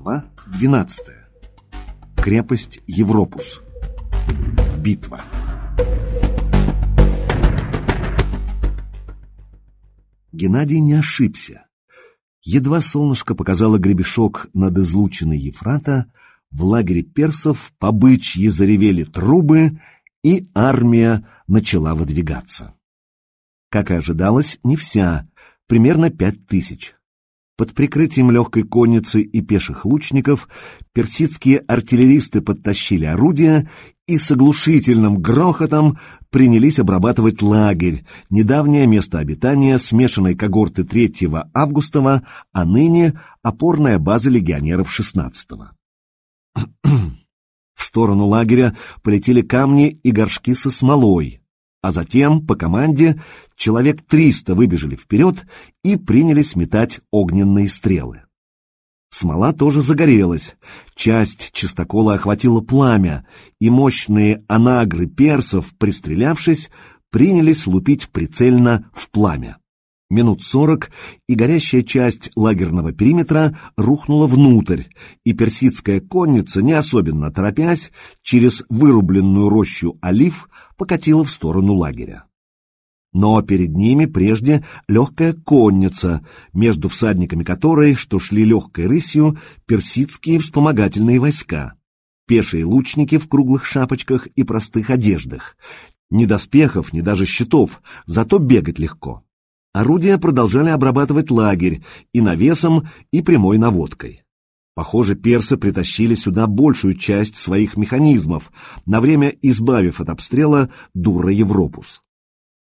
Глава 12. Крепость Европус. Битва. Геннадий не ошибся. Едва солнышко показало гребешок над излученной Ефрата, в лагере персов по бычьи заревели трубы, и армия начала выдвигаться. Как и ожидалось, не вся, примерно пять тысяч. Под прикрытием легкой конницы и пеших лучников персидские артиллеристы подтащили орудия и с оглушительным грохотом принялись обрабатывать лагерь, недавнее место обитания смешанной когорты 3 августова, а ныне опорная база легионеров 16 -го. В сторону лагеря полетели камни и горшки со смолой, а затем, по команде, человек триста выбежали вперед и принялись метать огненные стрелы. Смола тоже загорелась, часть чистокола охватила пламя, и мощные анагры персов, пристрелявшись, принялись лупить прицельно в пламя. Минут сорок, и горящая часть лагерного периметра рухнула внутрь, и персидская конница, не особенно торопясь, через вырубленную рощу олив покатила в сторону лагеря. Но перед ними прежде легкая конница, между всадниками которой, что шли легкой рысью, персидские вспомогательные войска, пешие лучники в круглых шапочках и простых одеждах, ни доспехов, ни даже щитов, зато бегать легко. Орудия продолжали обрабатывать лагерь и навесом, и прямой наводкой. Похоже, персы притащили сюда большую часть своих механизмов, на время избавив от обстрела дура Европус.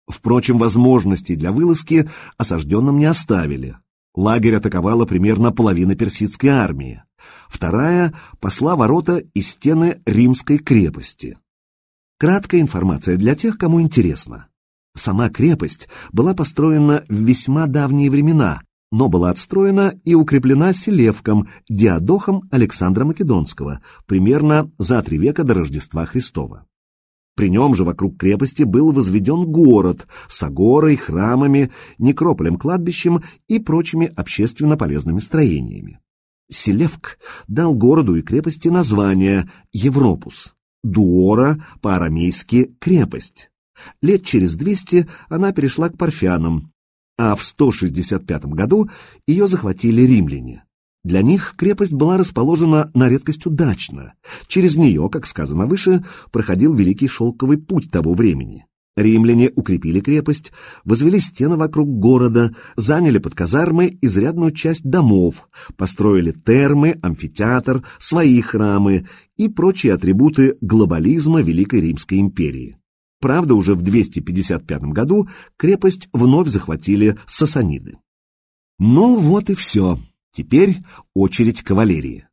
Впрочем, возможностей для вылазки осажденным не оставили. Лагерь атаковала примерно половина персидской армии. Вторая посла ворота и стены римской крепости. Краткая информация для тех, кому интересно. Сама крепость была построена в весьма давние времена, но была отстроена и укреплена Селевком, Диадохом Александра Македонского, примерно за три века до Рождества Христова. При нем же вокруг крепости был возведен город с агорой, храмами, некрополем-кладбищем и прочими общественно полезными строениями. Селевк дал городу и крепости название Европус, Дуора по-арамейски «крепость». Лет через 200 она перешла к парфянам, а в 165 году ее захватили римляне. Для них крепость была расположена на редкость удачно. Через нее, как сказано выше, проходил Великий Шелковый путь того времени. Римляне укрепили крепость, возвели стены вокруг города, заняли под казармы изрядную часть домов, построили термы, амфитеатр, свои храмы и прочие атрибуты глобализма Великой Римской империи. Правда, уже в 255 году крепость вновь захватили сасаниды. Ну вот и все. Теперь очередь кавалерии.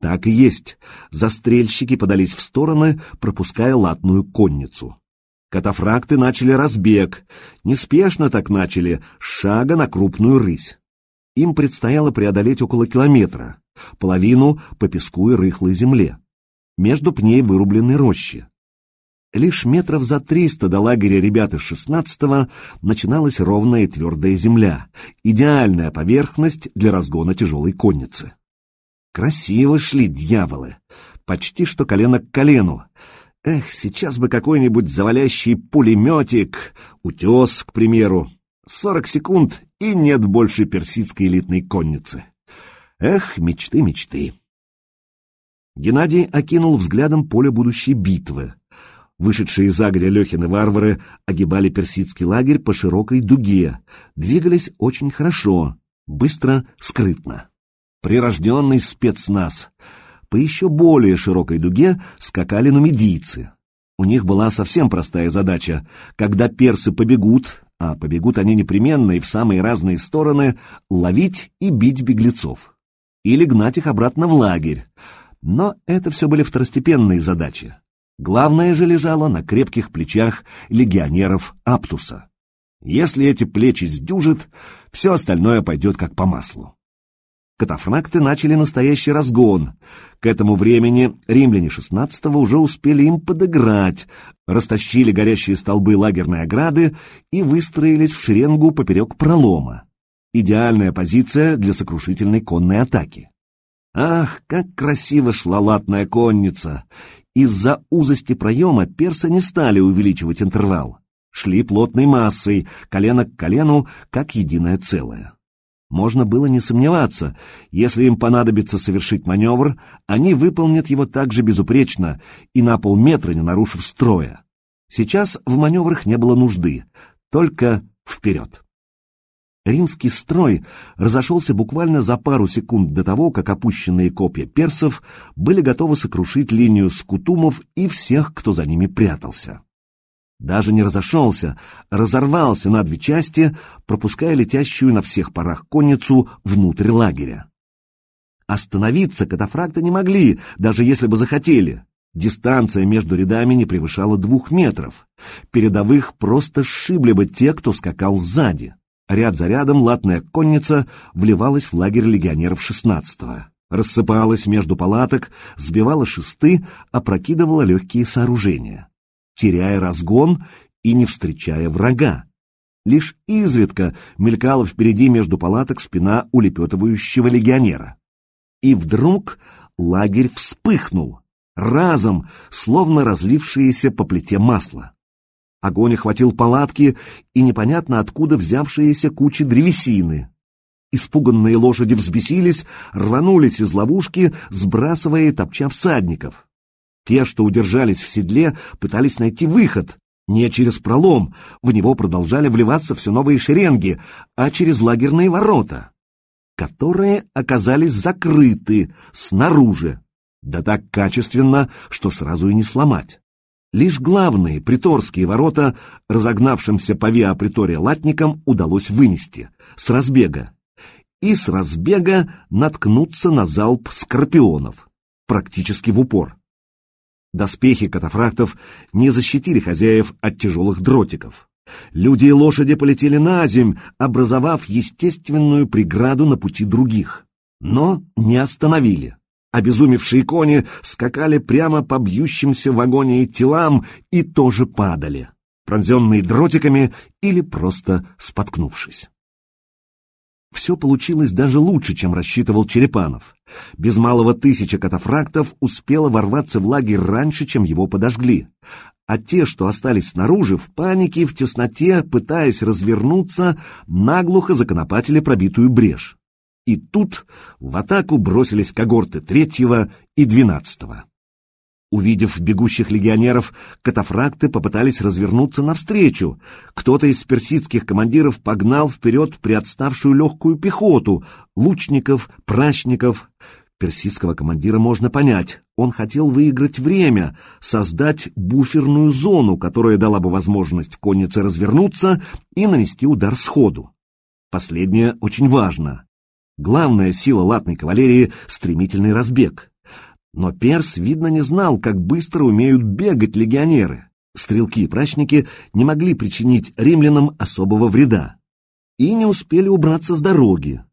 Так и есть. Застрельщики подались в стороны, пропуская латную конницу. Катафракты начали разбег. Неспешно так начали, шага на крупную рысь. Им предстояло преодолеть около километра, половину по песку и рыхлой земле. Между пней вырублены рощи. Лишь метров за триста до лагеря ребят из шестнадцатого начиналась ровная и твердая земля, идеальная поверхность для разгона тяжелой конницы. Красиво шли дьяволы, почти что колено к колену. Эх, сейчас бы какой-нибудь завалящий пулеметик, утес, к примеру. Сорок секунд, и нет больше персидской элитной конницы. Эх, мечты, мечты. Геннадий окинул взглядом поле будущей битвы. Вышедшие из Агрия Лехины варвары огибали персидский лагерь по широкой дуге, двигались очень хорошо, быстро, скрытно. Прирожденный спецназ. По еще более широкой дуге скакали нумидийцы. У них была совсем простая задача. Когда персы побегут, а побегут они непременно и в самые разные стороны, ловить и бить беглецов. Или гнать их обратно в лагерь. Но это все были второстепенные задачи. Главное же лежало на крепких плечах легионеров Аптуса. Если эти плечи сдюжат, все остальное пойдет как по маслу. Катафракты начали настоящий разгон. К этому времени римляне XVI уже успели им подыграть, растащили горящие столбы лагерной ограды и выстроились в шеренгу поперек пролома. Идеальная позиция для сокрушительной конной атаки. Ах, как красиво шла латная конница! Из-за узости проема персы не стали увеличивать интервал. Шли плотной массой, колено к колену, как единое целое. Можно было не сомневаться, если им понадобится совершить маневр, они выполнят его так же безупречно и на полметра не нарушив строя. Сейчас в маневрах не было нужды, только вперед. Римский строй разошелся буквально за пару секунд до того, как опущенные копья персов были готовы сокрушить линию скутумов и всех, кто за ними прятался. Даже не разошелся, разорвался на две части, пропуская летящую на всех парах конницу внутрь лагеря. Остановиться катафракты не могли, даже если бы захотели. Дистанция между рядами не превышала двух метров. Передовых просто сшибли бы те, кто скакал сзади. Ряд за рядом латная конница вливалась в лагерь легионеров 16-го. Рассыпалась между палаток, сбивала шесты, опрокидывала легкие сооружения, теряя разгон и не встречая врага. Лишь изредка мелькала впереди между палаток спина улепетывающего легионера. И вдруг лагерь вспыхнул, разом, словно разлившееся по плите масло. Огонь охватил палатки и непонятно откуда взявшиеся кучи древесины. Испуганные лошади взбесились, рванулись из ловушки, сбрасывая и топча всадников. Те, что удержались в седле, пытались найти выход. Не через пролом, в него продолжали вливаться все новые шеренги, а через лагерные ворота, которые оказались закрыты снаружи. Да так качественно, что сразу и не сломать. Лишь главные приторские ворота разогнавшимся по Виа Притория латникам удалось вынести с разбега. И с разбега наткнуться на залп скорпионов, практически в упор. Доспехи катафрактов не защитили хозяев от тяжелых дротиков. Люди и лошади полетели на земь, образовав естественную преграду на пути других, но не остановили. Обезумевшие кони скакали прямо по бьющимся в агонии телам и тоже падали, пронзенные дротиками или просто споткнувшись. Все получилось даже лучше, чем рассчитывал Черепанов. Без малого тысяча катафрактов успело ворваться в лагерь раньше, чем его подожгли. А те, что остались снаружи, в панике, в тесноте, пытаясь развернуться, наглухо законопатили пробитую брешь. И тут в атаку бросились когорты третьего и двенадцатого. Увидев бегущих легионеров, катафракты попытались развернуться навстречу. Кто-то из персидских командиров погнал вперед приотставшую легкую пехоту, лучников, прачников. Персидского командира можно понять. Он хотел выиграть время, создать буферную зону, которая дала бы возможность коннице развернуться и нанести удар сходу. Последнее очень важно. Главная сила латной кавалерии — стремительный разбег. Но Перс, видно, не знал, как быстро умеют бегать легионеры. Стрелки и прачники не могли причинить римлянам особого вреда. И не успели убраться с дороги.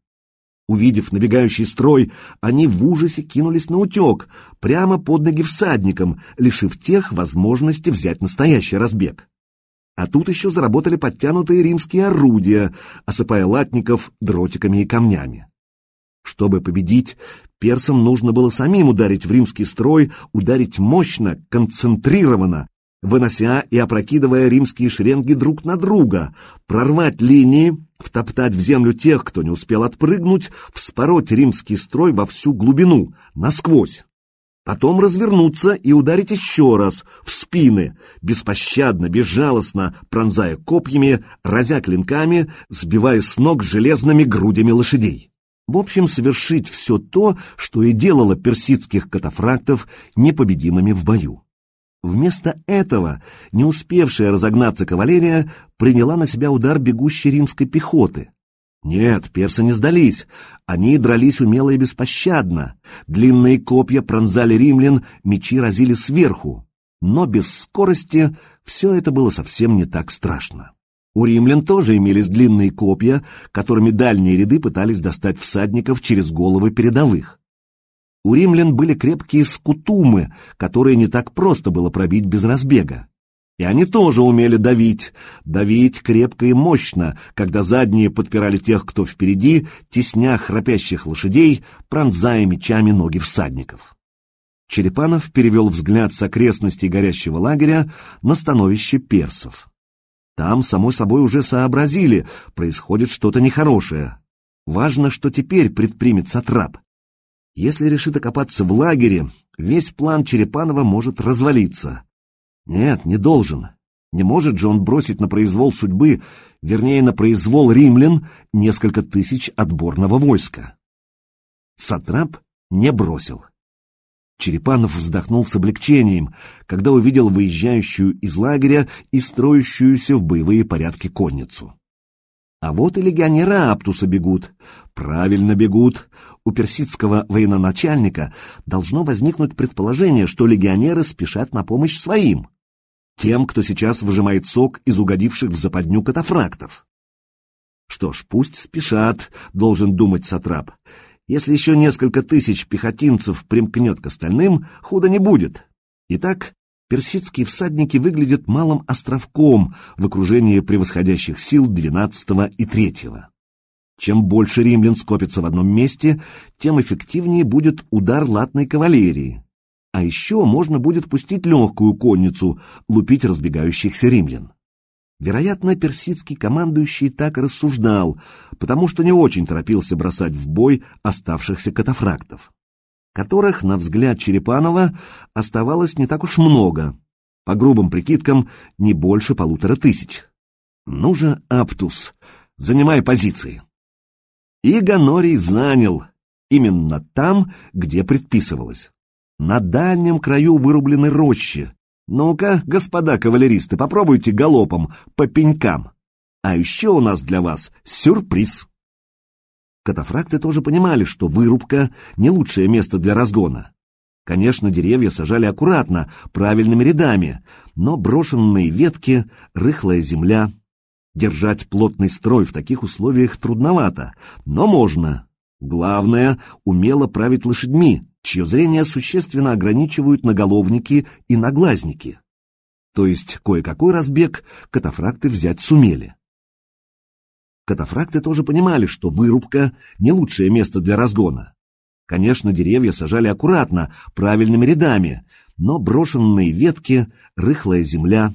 Увидев набегающий строй, они в ужасе кинулись на утек, прямо под ноги всадникам, лишив тех возможности взять настоящий разбег. А тут еще заработали подтянутые римские орудия, осыпая латников дротиками и камнями. Чтобы победить, персам нужно было самим ударить в римский строй, ударить мощно, концентрированно, вынося и опрокидывая римские шеренги друг на друга, прорвать линии, втоптать в землю тех, кто не успел отпрыгнуть, вспороть римский строй во всю глубину, насквозь. Потом развернуться и ударить еще раз, в спины, беспощадно, безжалостно, пронзая копьями, разя клинками, сбивая с ног железными грудями лошадей. В общем, совершить все то, что и делало персидских катафрактов непобедимыми в бою. Вместо этого не успевшая разогнаться кавалерия приняла на себя удар бегущей римской пехоты. Нет, персы не сдались. Они дрались умело и беспощадно. Длинные копья пронзали римлян, мечи разили сверху. Но без скорости все это было совсем не так страшно. У римлян тоже имелись длинные копья, которыми дальние ряды пытались достать всадников через головы передовых. У римлян были крепкие скутумы, которые не так просто было пробить без разбега. И они тоже умели давить, давить крепко и мощно, когда задние подпирали тех, кто впереди, тесня храпящих лошадей, пронзая мечами ноги всадников. Черепанов перевел взгляд с окрестностей горящего лагеря на становище персов. Там, само собой, уже сообразили, происходит что-то нехорошее. Важно, что теперь предпримет Сатрап. Если решит окопаться в лагере, весь план Черепанова может развалиться. Нет, не должен. Не может же он бросить на произвол судьбы, вернее, на произвол римлян, несколько тысяч отборного войска. Сатрап не бросил. Черепанов вздохнул с облегчением, когда увидел выезжающую из лагеря и строящуюся в боевые порядки конницу. А вот и легионеры Аптуса бегут. Правильно бегут. У персидского военачальника должно возникнуть предположение, что легионеры спешат на помощь своим. Тем, кто сейчас выжимает сок из угодивших в западню катафрактов. Что ж, пусть спешат, должен думать Сатрап. Если еще несколько тысяч пехотинцев примкнет к остальным, худо не будет. Итак, персидские всадники выглядят малым островком в окружении превосходящих сил двенадцатого и третьего. Чем больше римлян скопится в одном месте, тем эффективнее будет удар латной кавалерии. А еще можно будет пустить легкую конницу, лупить разбегающихся римлян. Вероятно, персидский командующий так рассуждал, потому что не очень торопился бросать в бой оставшихся катафрактов, которых, на взгляд Черепанова, оставалось не так уж много, по грубым прикидкам, не больше полутора тысяч. Ну же, Аптус, занимай позиции. И Ганорий занял, именно там, где предписывалось, на дальнем краю вырубленной рощи, ну-ка, господа кавалеристы, попробуйте галопом, по пенькам. А еще у нас для вас сюрприз. Катафракты тоже понимали, что вырубка — не лучшее место для разгона. Конечно, деревья сажали аккуратно, правильными рядами, но брошенные ветки, рыхлая земля. Держать плотный строй в таких условиях трудновато, но можно. Главное — умело править лошадьми, чье зрение существенно ограничивают наголовники и наглазники. То есть кое-какой разбег катафракты взять сумели. Катафракты тоже понимали, что вырубка — не лучшее место для разгона. Конечно, деревья сажали аккуратно, правильными рядами, но брошенные ветки, рыхлая земля.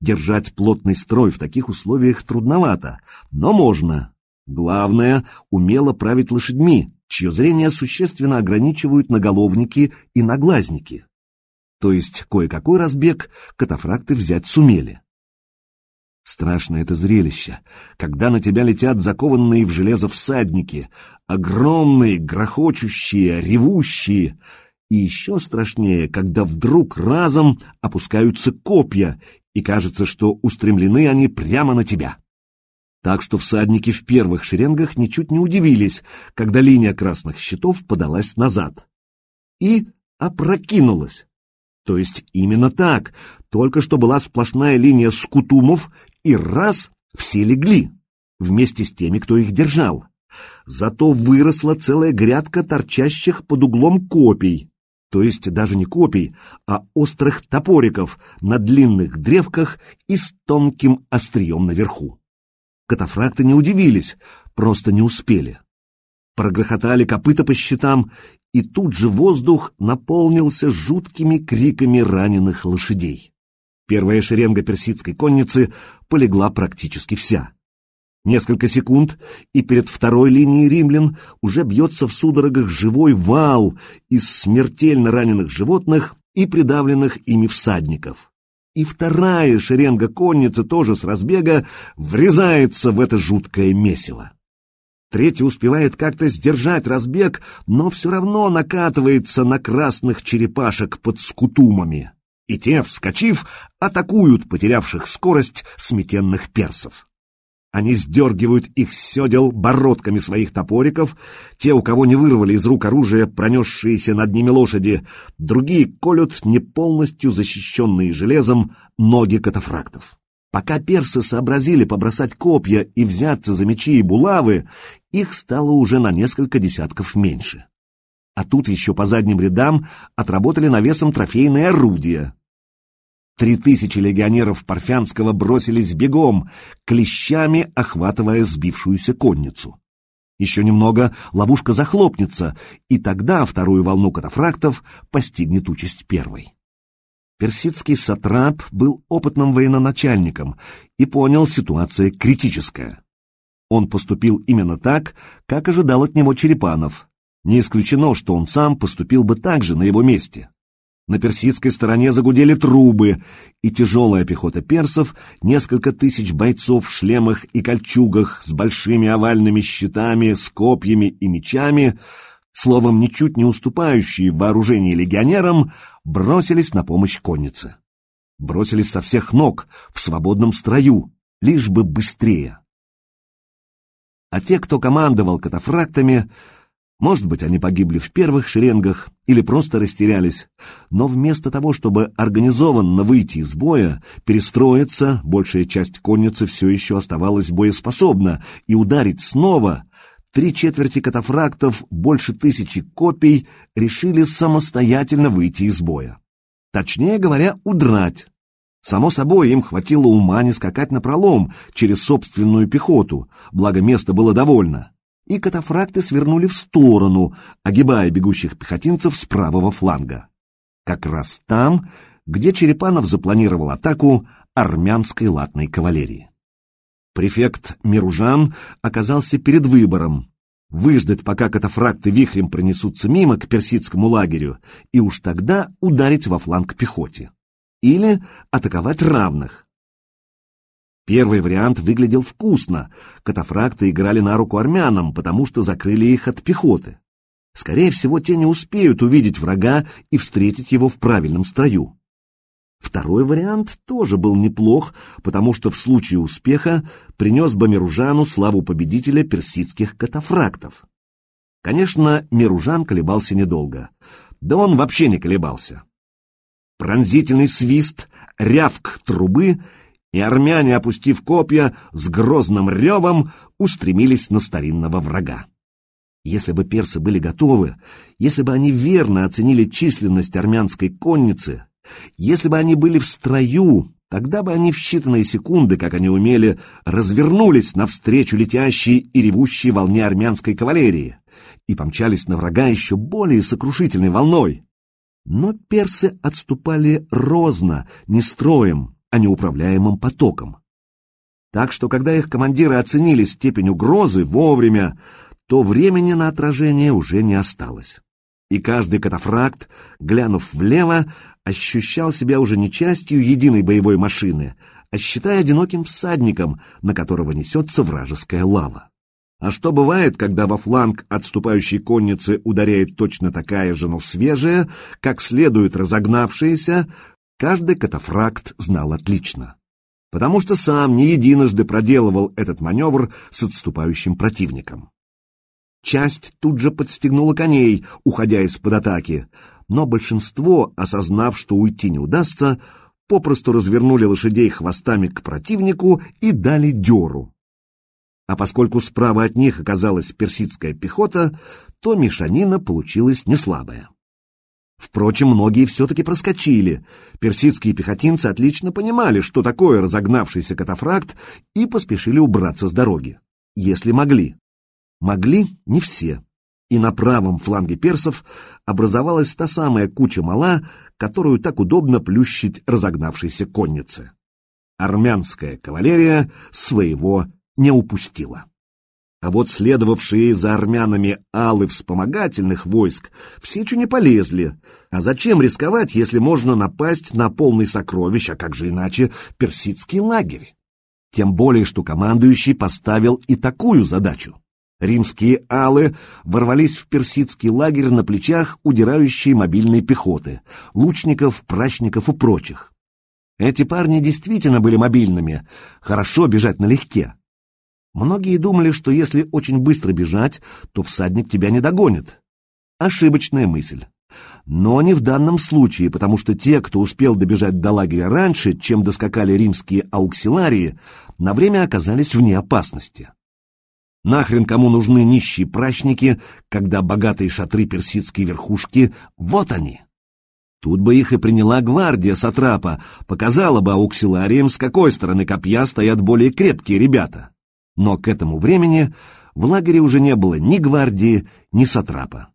Держать плотный строй в таких условиях трудновато, но можно. Главное — умело править лошадьми, чье зрение существенно ограничивают наголовники и наглазники. То есть кое-какой разбег катафракты взять сумели. Страшно это зрелище, когда на тебя летят закованные в железо всадники, огромные, грохочущие, ревущие, и еще страшнее, когда вдруг разом опускаются копья, и кажется, что устремлены они прямо на тебя. Так что всадники в первых шеренгах ничуть не удивились, когда линия красных щитов подалась назад. И опрокинулась. То есть именно так, только что была сплошная линия скутумов, и раз все легли, вместе с теми, кто их держал. Зато выросла целая грядка торчащих под углом копий, то есть даже не копий, а острых топориков на длинных древках и с тонким острием наверху. Катафракты не удивились, просто не успели. Прогрохотали копыта по щитам, и тут же воздух наполнился жуткими криками раненых лошадей. Первая шеренга персидской конницы полегла практически вся. Несколько секунд, и перед второй линией римлян уже бьется в судорогах живой вал из смертельно раненых животных и придавленных ими всадников и вторая шеренга конницы тоже с разбега врезается в это жуткое месиво. Третья успевает как-то сдержать разбег, но все равно накатывается на красных черепашек под скутумами. И те, вскочив, атакуют потерявших скорость сметенных персов. Они сдергивают их с седел бородками своих топориков, те, у кого не вырвали из рук оружие, пронесшиеся над ними лошади, другие колют не полностью защищенные железом ноги катафрактов. Пока персы сообразили побросать копья и взяться за мечи и булавы, их стало уже на несколько десятков меньше. А тут еще по задним рядам отработали навесом трофейные орудия. Три тысячи легионеров Парфянского бросились бегом, клещами охватывая сбившуюся конницу. Еще немного ловушка захлопнется, и тогда вторую волну катафрактов постигнет участь первой. Персидский сатрап был опытным военачальником и понял, ситуация критическая. Он поступил именно так, как ожидал от него Черепанов. Не исключено, что он сам поступил бы так же на его месте. На персидской стороне загудели трубы, и тяжелая пехота персов, несколько тысяч бойцов в шлемах и кольчугах с большими овальными щитами, с копьями и мечами, словом, ничуть не уступающие в вооружении легионерам, бросились на помощь коннице. Бросились со всех ног, в свободном строю, лишь бы быстрее. А те, кто командовал катафрактами, может быть, они погибли в первых шеренгах или просто растерялись, но вместо того, чтобы организованно выйти из боя, перестроиться, большая часть конницы все еще оставалась боеспособна, и ударить снова, три четверти катафрактов, больше тысячи копий, решили самостоятельно выйти из боя. Точнее говоря, удрать. Само собой, им хватило ума не скакать на пролом через собственную пехоту, благо места было довольно и катафракты свернули в сторону, огибая бегущих пехотинцев с правого фланга. Как раз там, где Черепанов запланировал атаку армянской латной кавалерии. Префект Миружан оказался перед выбором выждать, пока катафракты вихрем пронесутся мимо к персидскому лагерю, и уж тогда ударить во фланг пехоте. Или атаковать равных, Первый вариант выглядел вкусно. Катафракты играли на руку армянам, потому что закрыли их от пехоты. Скорее всего, те не успеют увидеть врага и встретить его в правильном строю. Второй вариант тоже был неплох, потому что в случае успеха принес бы Миружану славу победителя персидских катафрактов. Конечно, Миружан колебался недолго. Да он вообще не колебался. Пронзительный свист, рявк трубы — и армяне, опустив копья, с грозным ревом устремились на старинного врага. Если бы персы были готовы, если бы они верно оценили численность армянской конницы, если бы они были в строю, тогда бы они в считанные секунды, как они умели, развернулись навстречу летящей и ревущей волне армянской кавалерии и помчались на врага еще более сокрушительной волной. Но персы отступали розно, не строем, а не управляемым потоком. Так что, когда их командиры оценили степень угрозы вовремя, то времени на отражение уже не осталось. И каждый катафракт, глянув влево, ощущал себя уже не частью единой боевой машины, а считая одиноким всадником, на которого несется вражеская лава. А что бывает, когда во фланг отступающей конницы ударяет точно такая же, но свежая, как следует разогнавшаяся, каждый катафракт знал отлично, потому что сам не единожды проделывал этот маневр с отступающим противником. Часть тут же подстегнула коней, уходя из-под атаки, но большинство, осознав, что уйти не удастся, попросту развернули лошадей хвостами к противнику и дали дёру. А поскольку справа от них оказалась персидская пехота, то мешанина получилась неслабая. Впрочем, многие все-таки проскочили. Персидские пехотинцы отлично понимали, что такое разогнавшийся катафракт, и поспешили убраться с дороги. Если могли. Могли не все. И на правом фланге персов образовалась та самая куча мала, которую так удобно плющить разогнавшейся коннице. Армянская кавалерия своего не упустила. А вот следовавшие за армянами алы вспомогательных войск в Сечу не полезли. А зачем рисковать, если можно напасть на полный сокровищ, а как же иначе, персидский лагерь? Тем более, что командующий поставил и такую задачу. Римские алы ворвались в персидский лагерь на плечах удирающей мобильной пехоты, лучников, прачников и прочих. Эти парни действительно были мобильными, хорошо бежать налегке. Многие думали, что если очень быстро бежать, то всадник тебя не догонит. Ошибочная мысль. Но не в данном случае, потому что те, кто успел добежать до лагеря раньше, чем доскакали римские ауксиларии, на время оказались вне опасности. Нахрен кому нужны нищие прачники, когда богатые шатры персидской верхушки, вот они. Тут бы их и приняла гвардия Сатрапа, показала бы ауксилариям, с какой стороны копья стоят более крепкие ребята. Но к этому времени в лагере уже не было ни гвардии, ни Сатрапа.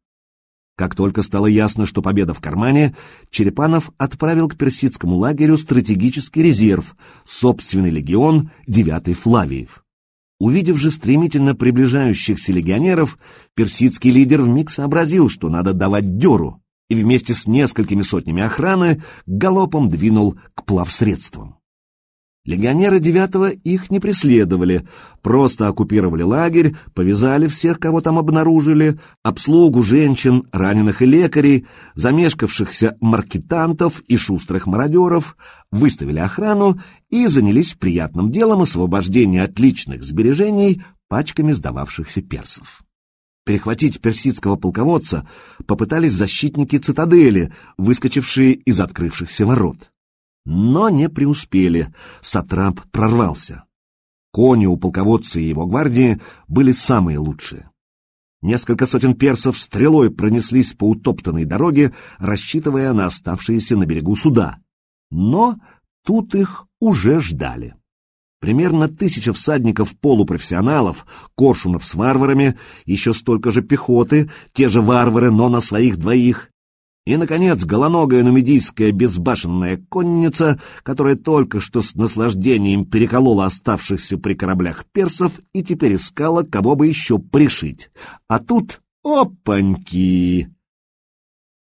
Как только стало ясно, что победа в кармане, Черепанов отправил к персидскому лагерю стратегический резерв, собственный легион, девятый Флавиев. Увидев же стремительно приближающихся легионеров, персидский лидер вмиг сообразил, что надо давать дёру и вместе с несколькими сотнями охраны галопом двинул к плавсредствам. Легионеры девятого их не преследовали, просто оккупировали лагерь, повязали всех, кого там обнаружили, обслугу женщин, раненых и лекарей, замешкавшихся маркетантов и шустрых мародеров, выставили охрану и занялись приятным делом освобождения отличных сбережений пачками сдававшихся персов. Перехватить персидского полководца попытались защитники цитадели, выскочившие из открывшихся ворот. Но не преуспели, Сатрап прорвался. Кони у полководца и его гвардии были самые лучшие. Несколько сотен персов стрелой пронеслись по утоптанной дороге, рассчитывая на оставшиеся на берегу суда. Но тут их уже ждали. Примерно тысяча всадников-полупрофессионалов, коршунов с варварами, еще столько же пехоты, те же варвары, но на своих двоих. И, наконец, голоногая нумидийская безбашенная конница, которая только что с наслаждением переколола оставшихся при кораблях персов и теперь искала, кого бы еще пришить. А тут — опаньки!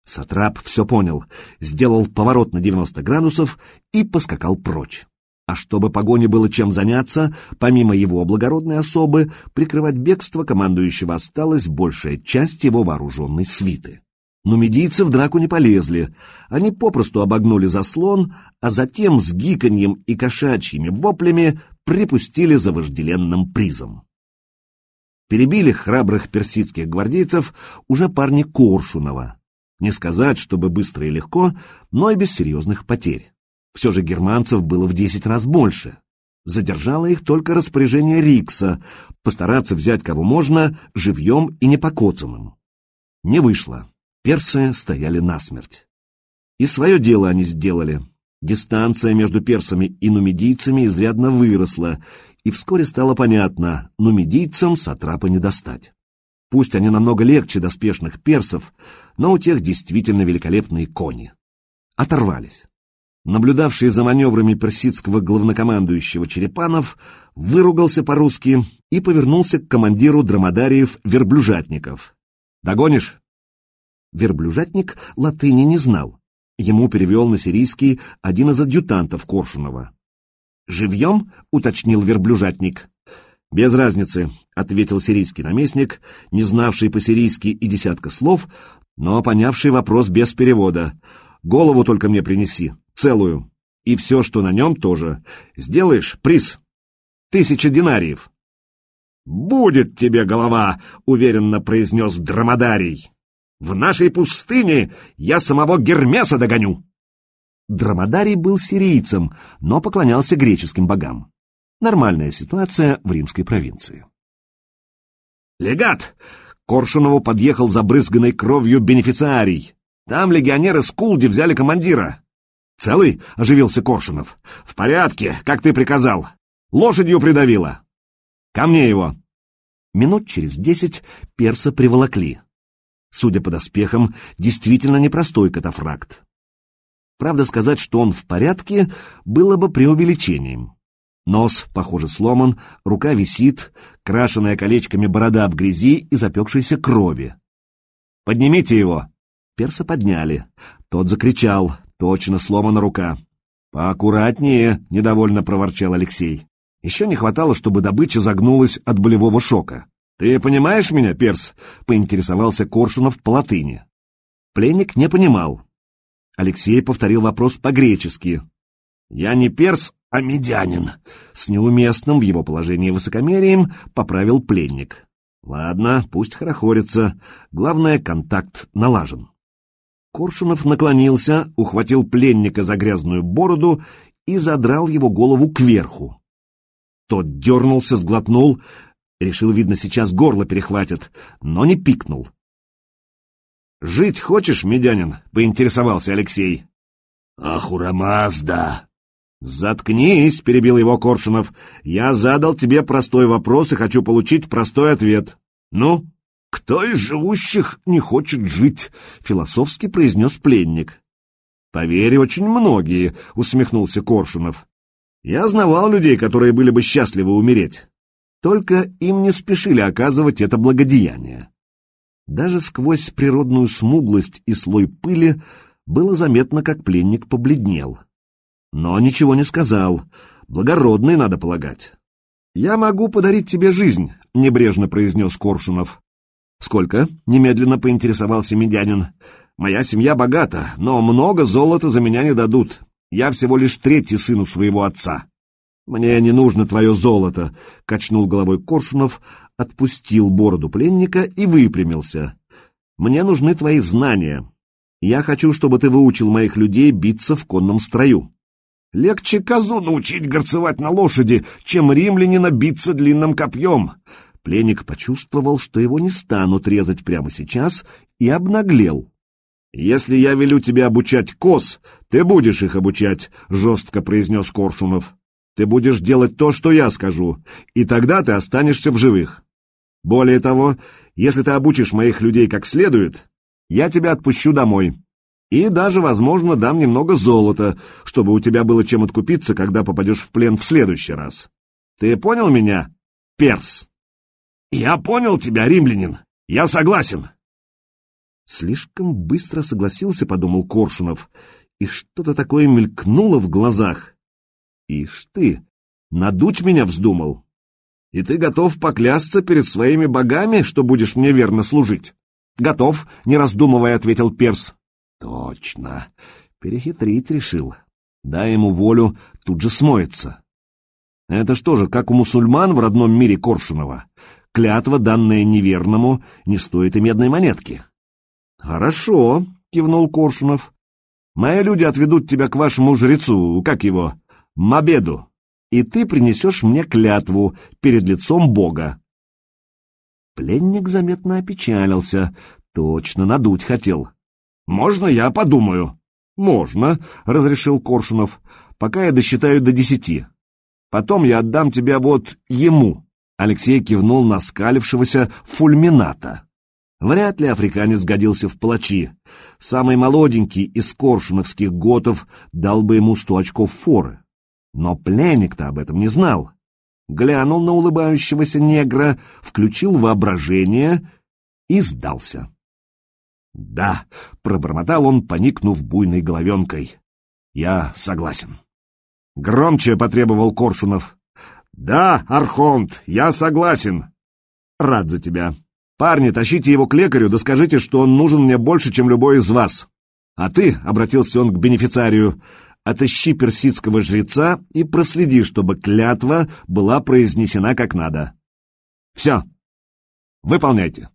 Сатрап все понял, сделал поворот на 90 градусов и поскакал прочь. А чтобы погоне было чем заняться, помимо его благородной особы, прикрывать бегство командующего осталась большая часть его вооруженной свиты. Но медийцы в драку не полезли, они попросту обогнули заслон, а затем с гиканьем и кошачьими воплями припустили за вожделенным призом. Перебили храбрых персидских гвардейцев уже парни Коршунова. Не сказать, чтобы быстро и легко, но и без серьезных потерь. Все же германцев было в десять раз больше. Задержало их только распоряжение Рикса постараться взять кого можно живьем и непокоцанным. Не вышло. Персы стояли насмерть. И свое дело они сделали. Дистанция между персами и нумидийцами изрядно выросла, и вскоре стало понятно, нумидийцам сатрапа не достать. Пусть они намного легче доспешных персов, но у тех действительно великолепные кони. Оторвались наблюдавший за маневрами персидского главнокомандующего Черепанов, выругался по-русски и повернулся к командиру драмадариев-верблюжатников. «Догонишь?» Верблюжатник латыни не знал. Ему перевел на сирийский один из адъютантов Коршунова. «Живьем?» — уточнил верблюжатник. «Без разницы», — ответил сирийский наместник, не знавший по-сирийски и десятка слов, но понявший вопрос без перевода. «Голову только мне принеси» целую. И все, что на нем, тоже. Сделаешь приз. Тысяча динариев. «Будет тебе голова!» — уверенно произнес Драмадарий. «В нашей пустыне я самого Гермеса догоню!» Драмадарий был сирийцем, но поклонялся греческим богам. Нормальная ситуация в римской провинции. «Легат!» — Коршунову подъехал забрызганной кровью бенефициарий. «Там легионеры с Кулди взяли командира. «Целый?» — оживился Коршунов. «В порядке, как ты приказал. Лошадью придавило. Ко мне его!» Минут через десять перса приволокли. Судя по доспехам, действительно непростой катафракт. Правда, сказать, что он в порядке, было бы преувеличением. Нос, похоже, сломан, рука висит, крашенная колечками борода в грязи и запекшейся крови. «Поднимите его!» Перса подняли. Тот закричал. Точно сломана рука. Поаккуратнее, недовольно проворчал Алексей. Еще не хватало, чтобы добыча загнулась от болевого шока. Ты понимаешь меня, Перс? Поинтересовался Коршунов по латыни. Пленник не понимал. Алексей повторил вопрос по-гречески. «Я не перс, а медянин», — с неуместным в его положении высокомерием поправил пленник. «Ладно, пусть хорохорится. Главное, контакт налажен». Коршунов наклонился, ухватил пленника за грязную бороду и задрал его голову кверху. Тот дернулся, сглотнул, решил, видно, сейчас горло перехватит, но не пикнул. «Жить хочешь, медянин?» — поинтересовался Алексей. «Ахурамазда!» «Заткнись!» — перебил его Коршунов. «Я задал тебе простой вопрос и хочу получить простой ответ. Ну, кто из живущих не хочет жить?» — философски произнес пленник. «Поверь, очень многие», — усмехнулся Коршунов. «Я знавал людей, которые были бы счастливы умереть. Только им не спешили оказывать это благодеяние. Даже сквозь природную смуглость и слой пыли было заметно, как пленник побледнел. Но ничего не сказал. Благородный, надо полагать. «Я могу подарить тебе жизнь», — небрежно произнес Коршунов. «Сколько?» — немедленно поинтересовался медянин. «Моя семья богата, но много золота за меня не дадут. Я всего лишь третий сын у своего отца». «Мне не нужно твое золото», — качнул головой Коршунов, отпустил бороду пленника и выпрямился. «Мне нужны твои знания. Я хочу, чтобы ты выучил моих людей биться в конном строю». Легче козу научить горцевать на лошади, чем римлянина биться длинным копьем. Пленник почувствовал, что его не станут резать прямо сейчас, и обнаглел. «Если я велю тебе обучать коз, ты будешь их обучать», — жестко произнес Коршунов. «Ты будешь делать то, что я скажу, и тогда ты останешься в живых. Более того, если ты обучишь моих людей как следует, я тебя отпущу домой. И даже, возможно, дам немного золота, чтобы у тебя было чем откупиться, когда попадешь в плен в следующий раз. Ты понял меня, перс? Я понял тебя, римлянин. Я согласен. Слишком быстро согласился, подумал Коршунов, и что-то такое мелькнуло в глазах. Ишь ты, надуть меня вздумал. И ты готов поклясться перед своими богами, что будешь мне верно служить? Готов, не раздумывая, ответил Перс. Точно. Перехитрить решил. Дай ему волю, тут же смоется. Это что же, как у мусульман в родном мире Коршунова? Клятва, данная неверному, не стоит и медной монетки. Хорошо, кивнул Коршунов. Мои люди отведут тебя к вашему жрецу, как его, Мабеду, и ты принесешь мне клятву перед лицом Бога. Пленник заметно опечалился, точно надуть хотел. «Можно я подумаю?» «Можно», — разрешил Коршунов, — «пока я досчитаю до десяти. Потом я отдам тебя вот ему». Алексей кивнул на скалившегося фульмината. Вряд ли африканец годился в палачи. Самый молоденький из коршуновских готов дал бы ему сто очков форы. Но пленник-то об этом не знал. Глянул на улыбающегося негра, включил воображение и сдался. «Да», — пробормотал он, поникнув буйной головенкой. «Я согласен». Громче потребовал Коршунов. «Да, Архонт, я согласен». «Рад за тебя. Парни, тащите его к лекарю, да скажите, что он нужен мне больше, чем любой из вас. А ты, — обратился он к бенефициарию, — отыщи персидского жреца и проследи, чтобы клятва была произнесена как надо. Все. Выполняйте.